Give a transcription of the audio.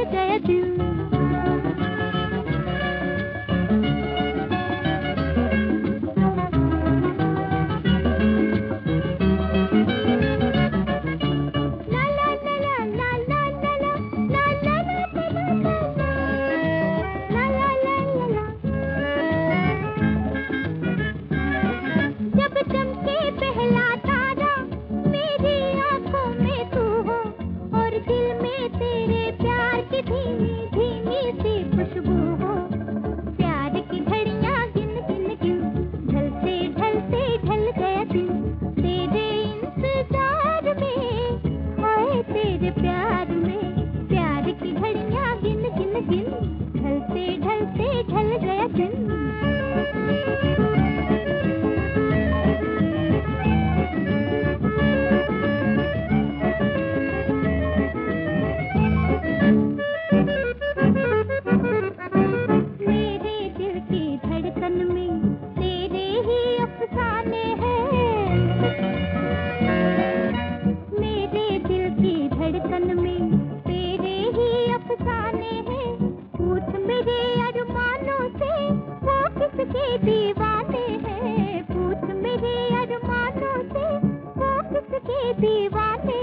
in a day or two. तेरे की थी वतन में तेरे ही अफसाने हैं। पूछ मेरे अरमानों से वो किसके दीवाने हैं? पूछ मेरे अरमानों से वो किसके दीवाने